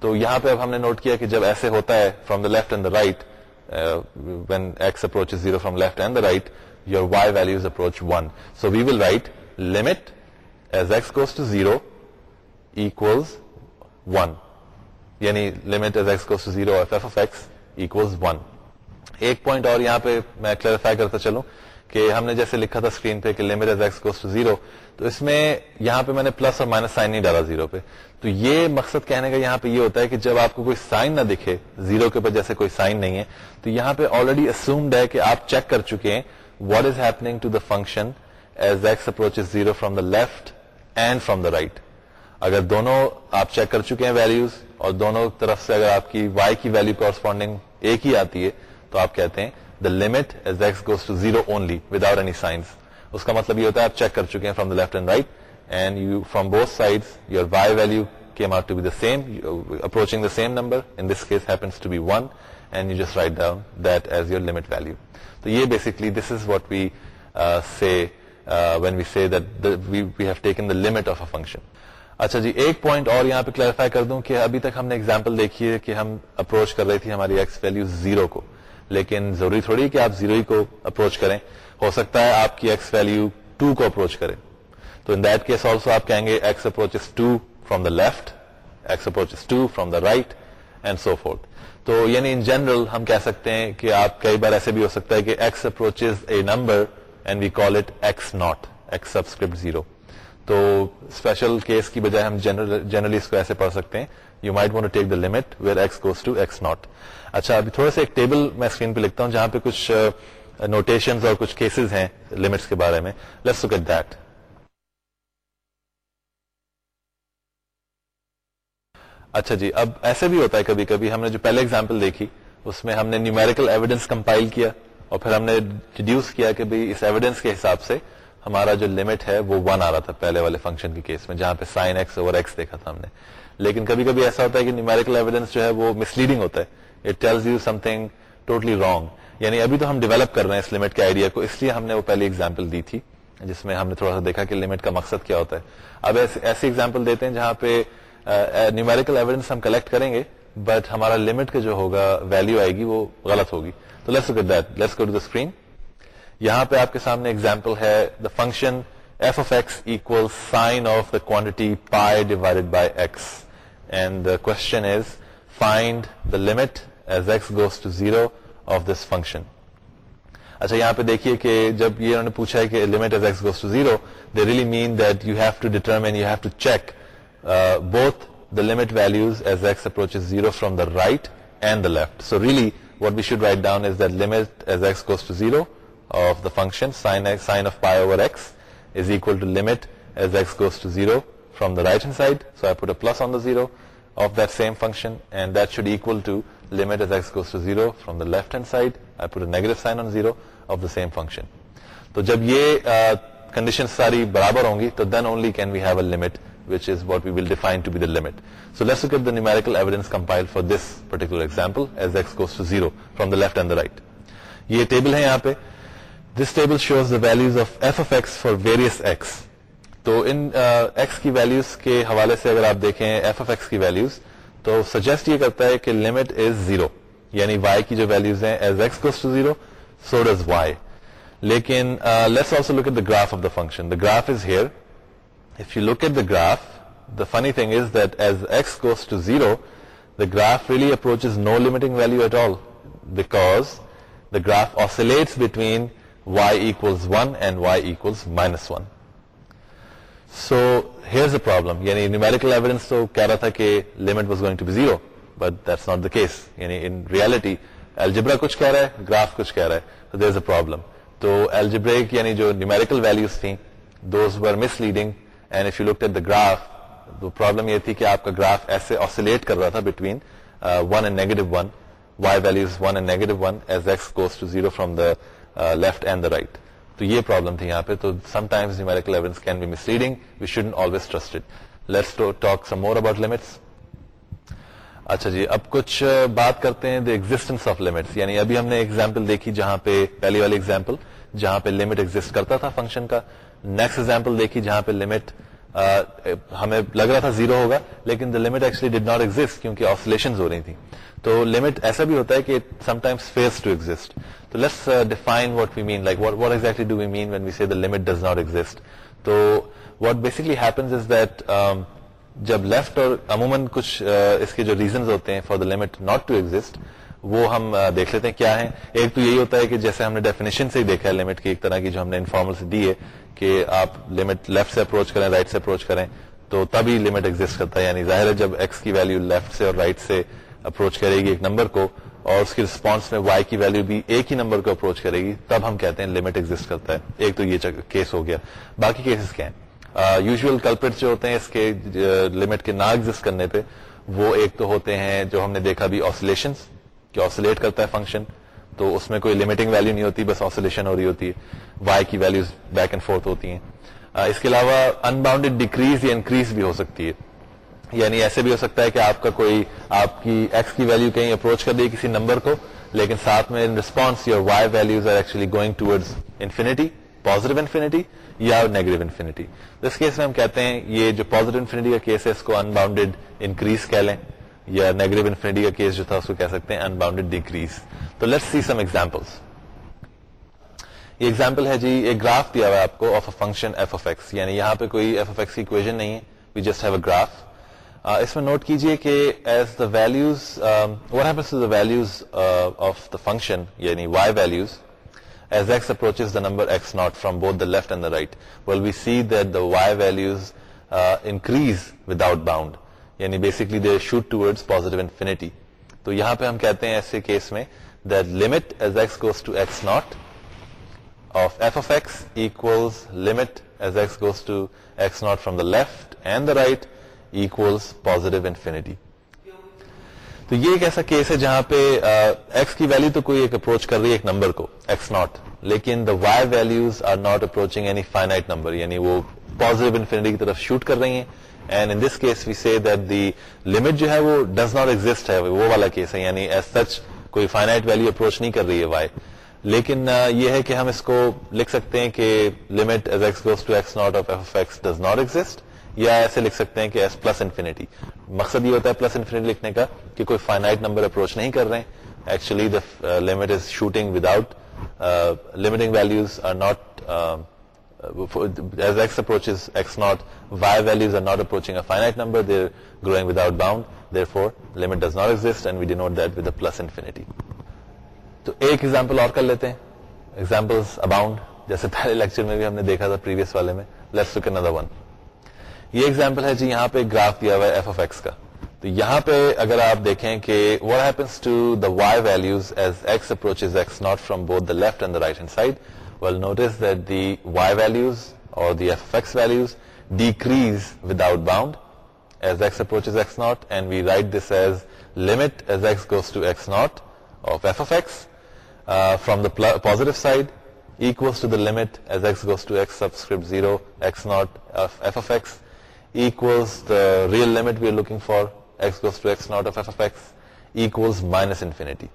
تو یہاں پہ اب ہم نے نوٹ کیا کہ جب ایسے ہوتا ہے from the left and the right when x approach zero from left and the right your y values approach one so we will write limit as x goes to zero equals one یعنی limit as x goes to zero f f x equals one ایک point اور یہاں پہ میں clarify کرتا چلوں کہ ہم نے جیسے لکھا تھا اسکرین پہ کہ limit as x goes to zero تو اس میں یہاں پہ میں نے پلس اور مائنس سائن نہیں ڈالا زیرو پہ۔ تو یہ مقصد کہنے کا یہاں پہ یہ ہوتا ہے کہ جب آپ کو کوئی سائن نہ دکھے زیرو کے اوپر جیسے کوئی سائن نہیں ہے، تو یہاں پہ آلریڈی اسومڈ ہے کہ آپ چیک کر چکے ہیں what is happening to the function as x approach zero from the left and from the right اگر دونوں آپ چیک کر چکے ہیں ویلوز اور دونوں طرف سے اگر آپ کی وائی کی ویلو کورسپونڈنگ ایک ہی آتی ہے، تو آپ کہتے ہیں the limit as x goes to zero only without any signs اس کا مطلب یہ ہوتا ہے آپ چیک کر چکے ہیں from the left and right and you from both side your y value came out to be the same approaching the same number in this case happens to be one and you just write down that as your limit value تو یہ basically this is what we see when we see that we have taken the limit of a function اچھا جی ایک point اور یہاں پہ clarify کر دوں کہ ابھی تک ہم نے ایگزامپل دیکھی ہے کہ ہم اپروچ کر رہی تھی ہماری ایکس ویلو زیرو کو۔ لیکن ضروری تھوڑی کہ آپ زیرو ہی کو اپروچ کریں۔ ہو سکتا ہے آپ کی ایکس ویلو ٹو کو اپروچ کریں۔ تو ان دیٹ کیس آلسو آپ کہیں گے x approach two from the left x approach two from the right and so forth تو یعنی ان جنرل ہم کہہ سکتے ہیں کہ آپ کئی بار ایسے بھی ہو سکتا ہے کہ x approach a number and we call it x naught x subscript zero تو اسپیشل کیس کی بجائے ہم جنرلی اس کو ایسے پڑھ سکتے ہیں. You might want take the limit where x goes to x naught اچھا ابھی تھوڑا سا ایک ٹیبل میں اسکرین پہ لکھتا ہوں جہاں پہ کچھ uh, نوٹیشن اور کچھ کیسز ہیں لمٹس کے بارے میں. لیٹس لک گیٹ دیٹ اچھا جی اب ایسے بھی ہوتا ہے کبھی کبھی ہم نے جو پہلے ایگزامپل دیکھی، اس میں ہم نے نیومیریکل ایویڈینس کمپائل کیا. اور پھر ہم نے ریڈیوس کیا کہ اس ایویڈینس کے حساب سے ہمارا جو لمٹ ہے وہ ون آ رہا تھا پہلے والے فنکشن کے کیس میں، جہاں پہ سائن ایکس اوور ایکس دیکھا تھا ہم نے۔ لیکن کبھی کبھی ایسا ہوتا ہے کہ نیومیریکل ایویڈینس جو ہے وہ مسلیڈنگ ہوتا ہے۔ It tells you something totally wrong یعنی ابھی تو ہم ڈیولپ کر رہے ہیں اس لمٹ کے آئیڈیا کو، اس لیے ہم نے وہ پہلی اگزامپل دی تھی، جس میں ہم نے تھوڑا سا دیکھا کہ لمٹ کا مقصد کیا ہوتا ہے۔ اب ایسی ایگزامپل دیتے ہیں جہاں پہ نیومیریکل ایویڈینس ہم کلیکٹ کریں گے بٹ ہمارا لمٹ کا جو ہوگا ویلو آئے گی وہ غلط ہوگی۔ تو let's get that let's go to the screen یہاں پہ آپ کے سامنے ایگزامپل ہے the function f of x equal sine of the quantity pi divided by x and the question is find the limit as x goes to zero of this function اچھا یہاں پہ دیکھیے کہ جب یہ انہوں نے پوچھا ہے کہ limit as x goes to zero they really mean that you have to determine you have to check both the limit values as x approach zero from the right and the left so really what we should write down is that limit as x goes to zero of the function sine of pi over x is equal to limit as x goes to zero from the right hand side so I put a plus on the zero of that same function and that should equal to limit as x goes to zero from the left hand side I put a negative sign on zero of the same function تو جب یہ condition ساری برابر ہوں گی تو then only can we have a limit which is what we will define to be the limit so let's look at the numerical evidence compile for this particular example as x goes to zero from the left and the right یہ table ہے یہاں پہ this table shows the values of f of x for various x تو ان x کی values کے حوالے سے اگر آپ دیکھیں ایف اف ایکس کی ویلوز تو سجیسٹ یہ کرتا ہے کہ لمٹ از زیرو یعنی وائی کی جو ویلوز ہیں as x goes to zero so does y لیکن let's also look at the graph of the function the graph is here if you look at the graph the funny thing is that as x goes to zero the graph really approaches no limiting value at all because the graph oscillates between y equals one and y equals minus one so here a problem یعنی numerical evidence تو کہہ رہا تھا کہ limit was going to be zero but that's not the case یعنی in reality algebra کچھ کہہ رہا ہے گراف کچھ کہہ رہا ہے دیر از اے پرابلم تو الجبریک یعنی جو نیومیریکل ویلوز تھیں those were misleading and if you look at the graph تو پرابلم یہ تھی کہ آپ کا گراف ایسے آسولیٹ کر رہا تھا between one and negative one y values one and negative one as x goes to zero from the left and the right تو یہ پرابلم تھی یہاں پہ تو sometimes numerical evidence can be misleading we should always trusted let's talk some more about limits اچھا جی اب کچھ بات کرتے ہیں دا ایگزٹینس آف لمٹس یعنی ابھی ہم نے ایگزامپل دیکھی جہاں پہ پہلی والی ایگزامپل جہاں پہ لمٹ ایگزٹ کرتا تھا فنکشن کا نیکسٹ ایگزامپل دیکھی جہاں پہ لمٹ ہمیں لگ رہا تھا زیرو ہوگا، لیکن the limit actually did not exist کیونکہ آسولیشن ہو رہی تھی تو لمٹ ایسا بھی ہوتا ہے کہ sometimes fails to exist so let's define what we mean like what exactly do we mean when we see the limit does not exist so what basically happens is that جب left اور عموماً کچھ اس کے جو reasons ہوتے ہیں for the limit not to exist وہ ہم دیکھ لیتے ہیں کیا ہے ایک تو یہی ہوتا ہے کہ جیسے ہم نے ڈیفینیشن سے ہی دیکھا ہے لمٹ کی، ایک طرح کی جو ہم نے انفارمل سے دی ہے۔ کہ آپ لمٹ لیفٹ سے اپروچ کریں رائٹ سے اپروچ کریں، تو تبھی لمٹ ایگزٹ کرتا ہے. یعنی ظاہر ہے جب ایکس کی ویلو لیفٹ سے اور رائٹ سے اپروچ کرے گی ایک نمبر کو اور اس کی رسپانس میں وائی کی ویلو بھی ایک ہی نمبر کو اپروچ کرے گی، تب ہم کہتے ہیں لمٹ ایگزٹ کرتا ہے. ایک تو یہ کیس ہو گیا. باقی کیسز کیا ہیں؟ یوزل کلپٹ جو ہوتے ہیں اس کے لمٹ کے نہ ایگزٹ کرنے پہ وہ ایک تو ہوتے ہیں جو ہم نے دیکھا بھی آسولیشن کہ آسولیٹ کرتا ہے فنکشن تو اس میں کوئی لمیٹنگ ویلو نہیں ہوتی، بس آسولیشن ہو رہی ہوتی ہے۔ وائی کی ویلوز بیک اینڈ فورتھ ہوتی ہیں۔ اس کے علاوہ ان باؤنڈیڈ ڈیکریز یا انکریز بھی ہو سکتی ہے۔ یعنی ایسے بھی ہو سکتا ہے کہ آپ کا کوئی، آپ کی ایکس کی ویلو کہیں اپروچ کر دی کسی نمبر کو، لیکن ساتھ میں in response your y values are actually going towards infinity positive infinity یا نیگیٹو انفینٹی اس کیس میں ہم کہتے ہیں یہ جو پازیٹو انفینٹی کا کیس ہے، اس کو ان باؤنڈیڈ انکریز کہہ لیں۔ یا نیگیٹو انفینٹی کا کیس جو تھا، اس کو کہہ سکتے ہیں ان باؤنڈیڈ ڈیکریز تو لیٹس سی سم ایگزامپلس یہ ایگزامپل ہے جی ایک گراف دیا ہوا ہے آپ کو of a function F of X یعنی یہاں پہ کوئی ایف اف ایکس کی اکویژن نہیں ہے we just have a graph اس میں نوٹ کیجیے کہ as the values what happens to the values of the function یعنی y values as x approaches the number x naught from both the left and the right will we see that the Y values increase without out bound یعنی basically they shoot towards positive infinity تو یہاں پہ ہم کہتے ہیں ایسے case میں that limit as x goes to x naught of f of x equals limit as x goes to x naught from the left and the right equals positive infinity. تو یہ ایک ایسا کیس ہے جہاں پہ ایکس کی ویلو تو کوئی ایک اپروچ کر رہی ہے ایک نمبر کو ایکس ناٹ لیکن the y values are not approaching any finite number یعنی وہ پازیٹو انفینٹی کی طرف شوٹ کر رہی ہیں. And in this case we see that the limit جو ہے وہ ڈز ناٹ ایگزٹ ہے. وہ والا کیس ہے. یعنی ایز سچ کوئی فائنائٹ ویلو اپروچ نہیں کر رہی ہے وائی لیکن یہ ہے کہ ہم اس کو لکھ سکتے ہیں کہ limit as x goes to x naught of f f x does not exist یا ایسے لکھ سکتے ہیں کہ ایس پلس انفینٹی مقصد یہ ہوتا ہے پلس انفینٹی لکھنے کا کہ کوئی فائنائٹ نمبر اپروچ نہیں کر رہے ہیں. Actually the limit is shooting without limiting values are not as x approaches x naught y values are not approaching a finite number they're growing without bound therefore limit does not exist and we denote that with plus infinity تو ایک example اور کر لیتے ہیں. Example اباؤنڈ جیسے پہلے lecture میں بھی ہم نے دیکھا تھا پریویس والے میں. لیٹس لک اندر ون یہ ایگزامپل ہے جی یہاں پہ گراف دیا ہوا ہے ایف ایکس کا. تو یہاں پہ اگر آپ دیکھیں کہ what happens to the y values as x approach x naught from both the left and the right hand side we'll notice that the y values or the f x values decrease without bound as x approach x naught and we write this as limit as x goes to x naught of f f x from the positive side equals to the limit as x goes to x subscript 0 x naught of f of x equals the real limit we are looking for x goes to x naught of f of x equals minus infinity.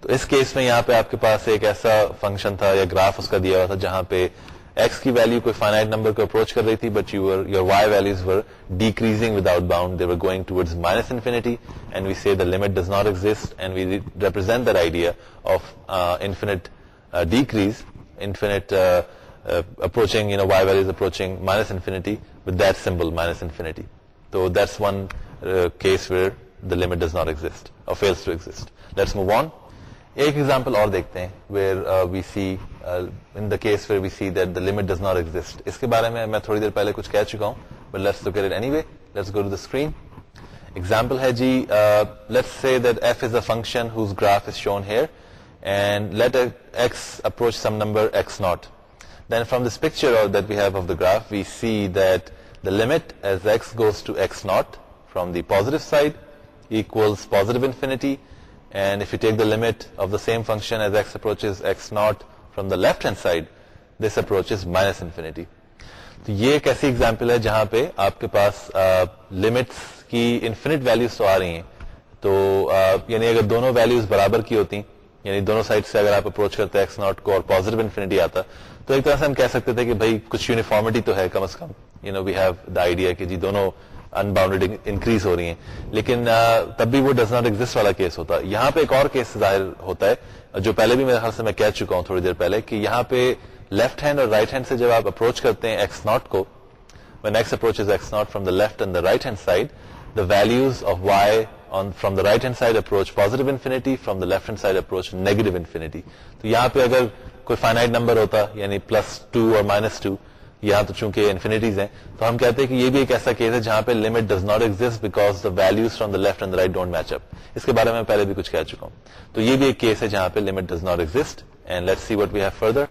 تو اس case میں یہاں پہ آپ کے پاس ایک ایسا function تھا یا گراف اس کا دیا ہوا تھا جہاں پہ ایکس کی ویلو کوئی فائنائٹ نمبر کو اپروچ کر رہی تھی but your your y values were decreasing without bound they they're going towards minus infinity and we see the limit does not exist and we represent the idea of infinite decrease infinite approaching you know y values approaching minus infinity with that symbol minus infinity تو that's one case where the limit does not exist or fails to exist let's move on ایک example اور دیکھتے ہیں where we see in the case where we see that the limit does not exist اس کے بارے میں میں تھوڑی دیر پہلے کچھ کہہ چکا ہوں but let's look at anyway let's go to the screen example ہے جی let's say that f is a function whose graph is shown here and let x approach some number x naught then from this picture that we have of the graph we see that the limit as x goes to x naught from the positive side equals positive infinity. And if you take the limit of the same function as x approaches x naught from the left hand side this approaches minus infinity. تو یہ ایک ایسی example ہے جہاں پہ آپ کے پاس لمٹس کی انفینٹ ویلوز تو آ رہی ہیں. تو یعنی اگر دونوں ویلوز برابر کی ہوتی یعنی دونوں سائڈ سے اگر آپ اپروچ کرتے ایکس ناٹ کو اور پازیٹو انفینٹی آتا، تو ایک طرح سے ہم کہہ سکتے تھے کہ بھائی کچھ یونیفارمٹی تو ہے کم از کم. You know we have the idea کہ جی دونوں ان باؤنڈیڈ انکریز ہو رہی ہیں۔ لیکن تب بھی وہ ڈز ناٹ ایگزٹ والا کیس ہوتا۔ ہے یہاں پہ ایک اور کیس ظاہر ہوتا ہے، جو پہلے بھی میرے خیال سے میں کہہ چکا ہوں تھوڑی دیر پہلے، کہ یہاں پہ لیفٹ ہینڈ اور رائٹ ہینڈ سے جب آپ اپروچ کرتے ہیں ایکس ناٹ کو when x approach x naught from the left and the right hand side the values of y from the right hand side approach positive infinity from the left hand side approach negative infinity تو یہاں پہ اگر کوئی finite number ہوتا یعنی plus two اور minus two یہاں تو چونکہ انفینٹیز ہیں، تو ہم کہتے ہیں کہ یہ بھی ایک ایسا کیس ہے جہاں پہ limit does not exist because the values from the left and right don't match up اس کے بارے میں پہلے بھی کچھ کہہ چکا ہوں۔ تو یہ بھی ایک کیس ہے جہاں پہ limit does not exist and let see what we have further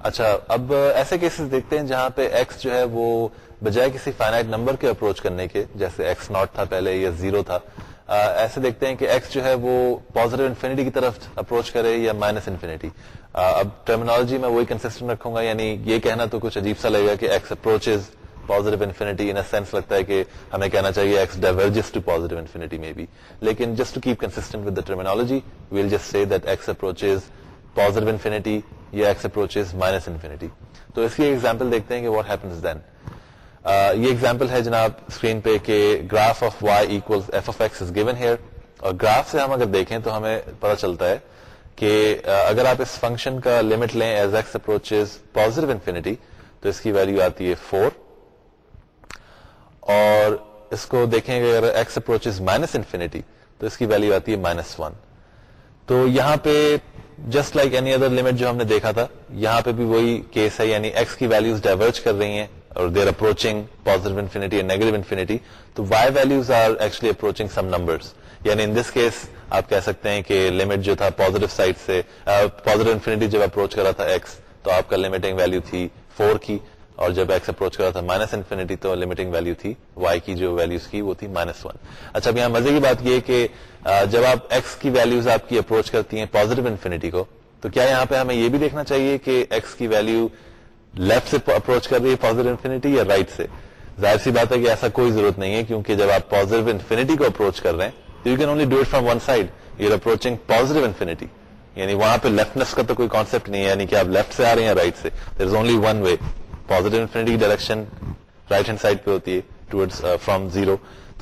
اچھا اب ایسے کیسز دیکھتے ہیں جہاں پہ ایکس جو ہے وہ بجائے کسی فائنائٹ نمبر کے اپروچ کرنے کے، جیسے ایکس ناٹ تھا پہلے یا زیرو تھا ایسے دیکھتے ہیں کہ ایکس جو ہے وہ پازیٹو انفینٹی کی طرف اپروچ کرے یا مائنس انفینٹی اب ٹرمینالوجی میں وہی کنسٹنٹ رکھوں گا یعنی یہ کہنا تو کچھ عجیب سا لگے گا کہ x approach positive infinity in sense لگتا ہے کہ ہمیں کہنا چاہیے x diverges to positive infinity میں بھی لیکن just to keep constant with the terminology well just see that x approach positive infinity یا ایکس اپروچ مائنس انفینٹی تو اس کی ایگزامپل دیکھتے ہیں کہ واٹ ہیپنس دین یہ ایگزامپل ہے جناب اسکرین پہ کہ graph of y equal f of x is given here اور گراف سے ہم اگر دیکھیں تو ہمیں پتا چلتا ہے کہ اگر آپ اس فنکشن کا لمٹ لیں as x approach positive infinity تو اس کی ویلو آتی ہے فور اور اس کو دیکھیں گے اگر ایکس اپروچ مائنس انفینٹی تو اس کی ویلو آتی ہے مائنس ون تو یہاں پہ just like any other limit جو ہم نے دیکھا تھا، یہاں پہ بھی وہی کیس ہے یعنی ایکس کی ویلوز ڈائیورج کر رہی ہیں اور there approaching positive infinity negative infinity تو y values are actually approaching some numbers یعنی ان دس کیس آپ کہہ سکتے ہیں کہ لمٹ جو تھا پازیٹو سائڈ سے پازیٹو انفینٹی جب اپروچ کرا تھا ایکس تو آپ کا لمٹنگ ویلو تھی فور کی، اور جب ایکس اپروچ کر رہا تھا مائنس انفینٹی تو لمیٹنگ ویلو تھی وائی کی، جو ویلوز کی وہ تھی مائنس ون اچھا اب یہاں مزے کی بات یہ کہ جب آپ ایکس کی ویلوز آپ کی اپروچ کرتی ہیں پوزیٹو انفینٹی کو، تو کیا یہاں پہ ہمیں یہ بھی دیکھنا چاہیے کہ ایکس کی ویلو لیفٹ سے اپروچ کر رہی ہے پوزیٹو انفینٹی یا رائٹ سے؟ ظاہر سی بات ہے کہ ایسا کوئی ضرورت نہیں ہے، کیونکہ جب آپ پوزیٹو انفینٹی کو اپروچ کر رہے ہیں you can only do it from one side you approaching positive infinity یعنی وہاں پہ لیفٹنس کا تو کوئی کانسیپٹ نہیں ہے یعنی کہ آپ لیفٹ سے آ رہے ہیں رائٹ سے there is only one way positive infinity کی ڈائریکشن رائٹ ہینڈ سائڈ پہ ہوتی ہے فرام زیرو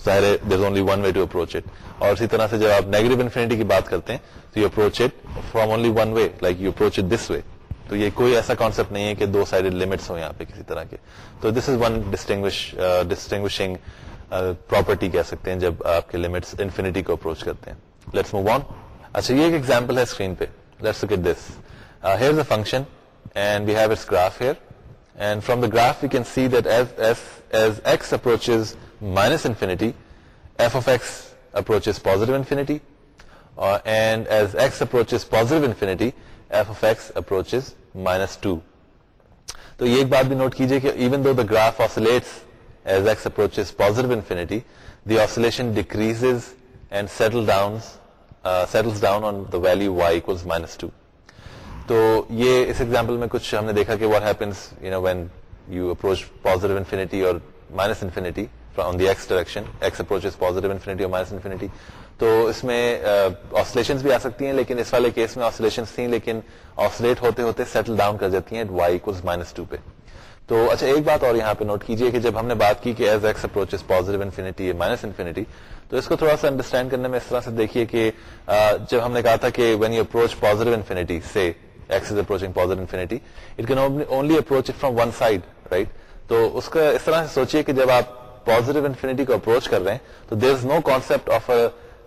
ظاہر ہے there is only one way to approach it اور اسی طرح سے جب آپ نیگیٹو انفینٹی کی بات کرتے ہیں تو you approach it from only one way like you approach it this way تو یہ کوئی ایسا کانسیپٹ نہیں ہے کہ دو سائڈ لمٹس ہوں یہاں پہ کسی طرح کے. تو this is one distinguishing property کہہ سکتے ہیں جب آپ کے لمٹس انفینٹی کو اپروچ کرتے ہیں. لیٹس موو آن اچھا یہ ایک ایگزامپل ہے اسکرین پہ. Let's look this here is a function and we have its graph here and from the graph we can see that as as as x approaches minus infinity f of x approaches positive infinity and as x approaches positive infinity f of x approaches minus two تو یہ ایک بات بھی note کیجیے کہ even though the graph oscillates as x approaches positive infinity the oscillation decrease and settle down settles down on the value y minus two تو یہ اس example میں کچھ ہم نے دیکھا کہ what happens you know when you approach positive infinity اور minus infinity on the x direction x approach positive infinity اور مائنس انفینٹی تو اس میں uh, آسولیشن بھی آ سکتی ہیں، لیکن اس والے کیس میں آسولیشن تھیں، لیکن آسولیٹ ہوتے ہوتے سیٹل ڈاؤن کر جاتی ہیں وائی مائنس ٹو پہ. تو اچھا ایک بات اور یہاں پہ نوٹ کیجیے کہ جب ہم نے بات کی کہ as x approach positive infinity minus infinity تو اس کو تھوڑا سا انڈرسٹینڈ کرنے میں اس طرح سے دیکھیے کہ جب ہم نے کہا تھا کہ when you approach positive infinity سے x is approaching positive infinity it can only approach from one side right تو اس کا اس طرح سے سوچیے کہ جب آپ پوزیٹو انفینٹی کو اپروچ کر رہے ہیں، تو there is no concept of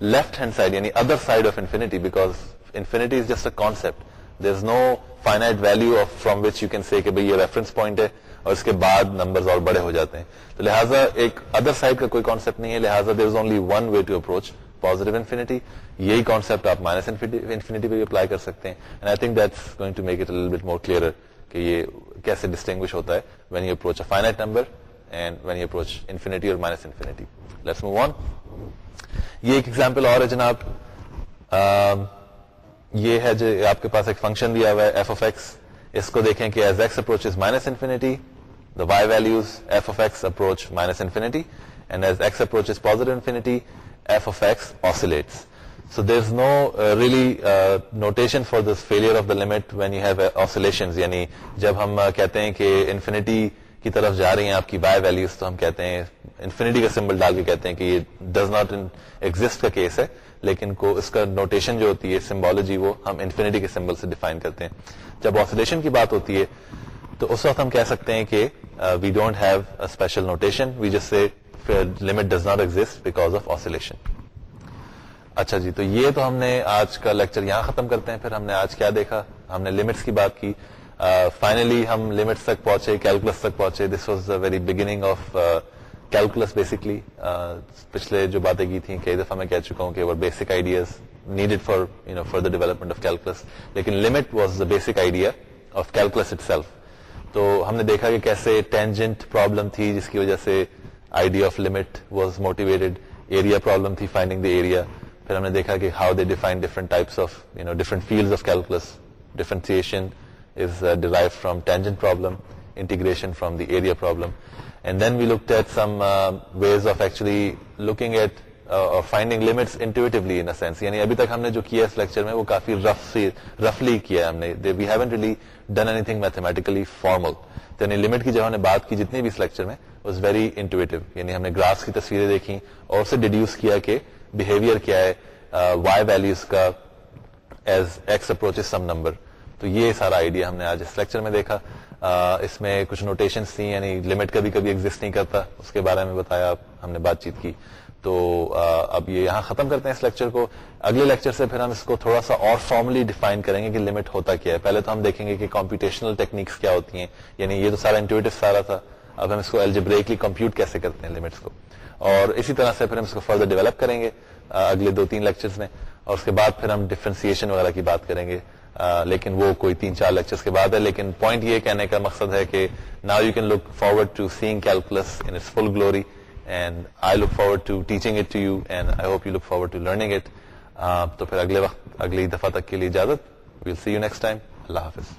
left hand side یعنی other side of infinity because infinity is just a concept there is no finite value of from which you can see کہ بھائی یہ reference point ہے۔ اور اس کے بعد number اور بڑے ہو جاتے ہیں۔ تو لہٰذا ایک ادر سائڈ کا کوئی کانسپٹ نہیں ہے۔ لہٰذا there is only one way to approach positive infinity یہی کانسپٹ آپ مائنس انفینٹی پہ بھی اپلائی کر سکتے ہیں۔ And I think that's going to make it bit more clear کہ یہ کیسے ڈسٹنگوش ہوتا ہے۔ When you approach a finite number and when you approach infinity اور minus infinity let's move on یہ ایک ایگزامپل اور ہے جناب۔ یہ ہے جو آپ کے پاس ایک فنکشن دیا ہوا ہے ایف آف ایکس اس کو دیکھیں کہ as x approach minus infinity the y values f of x approach minus infinity and as x approach positive infinity f of x oscillates so there is no really notation for this failure of the limit when you have oscillation یعنی جب ہم کہتے ہیں کہ infinity کی طرف جا رہی ہیں آپ کی بائی ویلوز تو ہم کہتے ہیں انفینٹی کا سمبل ڈال کے کہتے ہیں کہ یہ ڈز ناٹ ایگزٹ کا کیس ہے لیکن کو اس کا نوٹیشن جو ہوتی ہے سمبولوجی وہ ہم انفینٹی کے سمبل سے ڈیفائن کرتے ہیں جب آسولیشن کی بات ہوتی ہے تو اس وقت ہم کہہ سکتے ہیں کہ we don't have special notation we جس سے limit does not exist because of oscillation اچھا جی تو یہ تو ہم نے آج کا لیکچر یہاں ختم کرتے ہیں. پھر ہم نے آج کیا دیکھا؟ ہم نے لمٹس کی بات کی. Uh, فائنلی ہم لمٹس تک پہنچے کیلکولس تک پہنچے. This was the very beginning of calculus basically پچھلے جو باتیں کی تھیں، کئی دفعہ میں کہہ چکا ہوں کہ وہ basic ideas needed for you know for the development of calculus لیکن limit was the basic idea of calculus itself تو ہم نے دیکھا کہ کیسے ٹینجنٹ پرابلم تھی، جس کی وجہ سے idea of limit was motivated area problem تھی فائنڈنگ دا ایریا پھر ہم نے دیکھا کہ how they define different types of you know different field of calculus differentiation is drive from tangent problem integration from the area problem and then we look at some ways of actually looking at finding limits intuitively in sense یعنی ابھی تک ہم نے جو کیا اس lecture میں وہ کافی رف رفلی کیا ہم نے. We haven't really done anything mathematically formal یعنی لمٹ کی جب ہم نے بات کی جتنی بھی اس لیکچر میں واز ویری انٹویٹو یعنی ہم نے گراس کی تصویریں دیکھی اور اسے ڈیڈیوس کیا کہ بہیویئر کیا ہے uh, وائی ویلوز کا as x approach some number تو یہ سارا آئیڈیا ہم نے آج اس لیکچر میں دیکھا. Uh, اس میں کچھ نوٹیشن تھیں یعنی لمٹ کبھی کبھی ایگزٹ نہیں کرتا. اس کے بارے میں بتایا ہم نے بات چیت کی. تو اب یہ یہاں ختم کرتے ہیں اس لیکچر کو۔ اگلے لیکچر سے پھر ہم اس کو تھوڑا سا اور فارملی ڈیفائن کریں گے کہ لمٹ ہوتا کیا ہے۔ پہلے تو ہم دیکھیں گے کہ کمپیوٹیشنل ٹیکنیکس کیا ہوتی ہیں۔ یعنی یہ تو سارا انٹویٹو سارا تھا۔ اب ہم اس کو الجبریکلی کمپیوٹ کیسے کرتے ہیں لمٹس کو۔ اور اسی طرح سے پھر ہم اس کو فردر ڈیولپ کریں گے اگلے دو تین لیکچرز میں۔ اور اس کے بعد پھر ہم ڈفرینسیشن وغیرہ کی بات کریں گے۔ لیکن وہ کوئی تین چار لیکچرز کے بعد ہے۔ لیکن پوائنٹ یہ کہنے کا مقصد ہے کہ now you can look forward to seeing calculus in full glory and I look forward to teaching it to you and I hope you look forward to learning it تو پھر اگلے وقت، اگلی دفعہ تک کے لیے اجازت. Well see you next time اللہ حافظ.